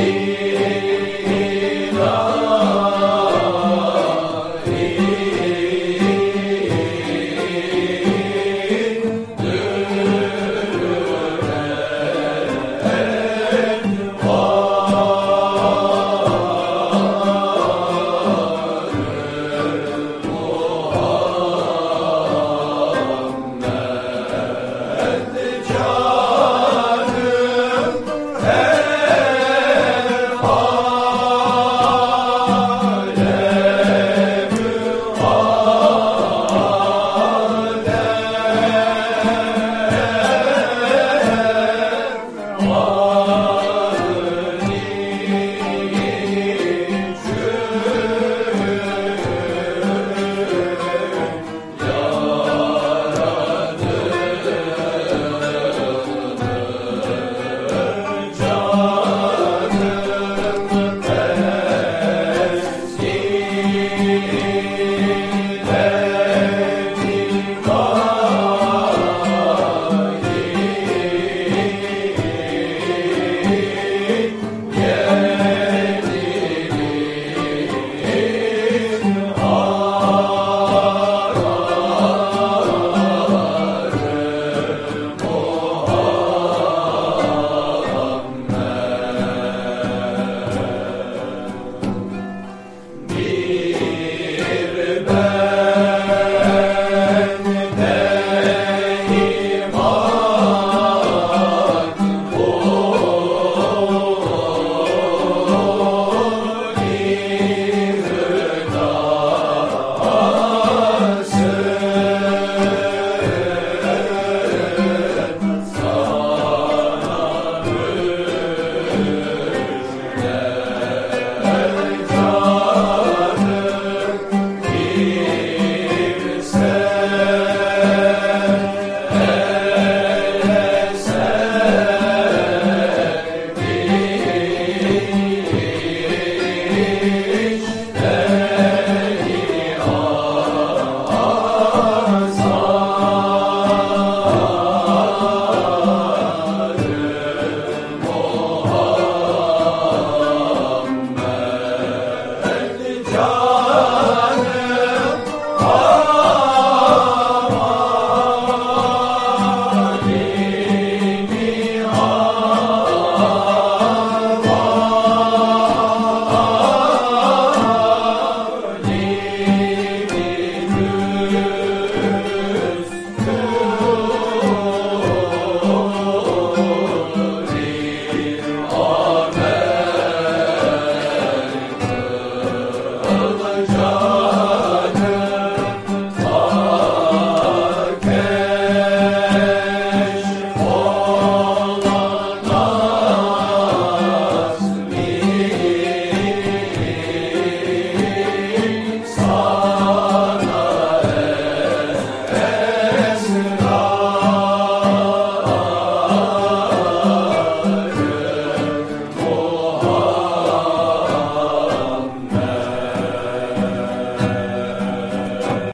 Amen.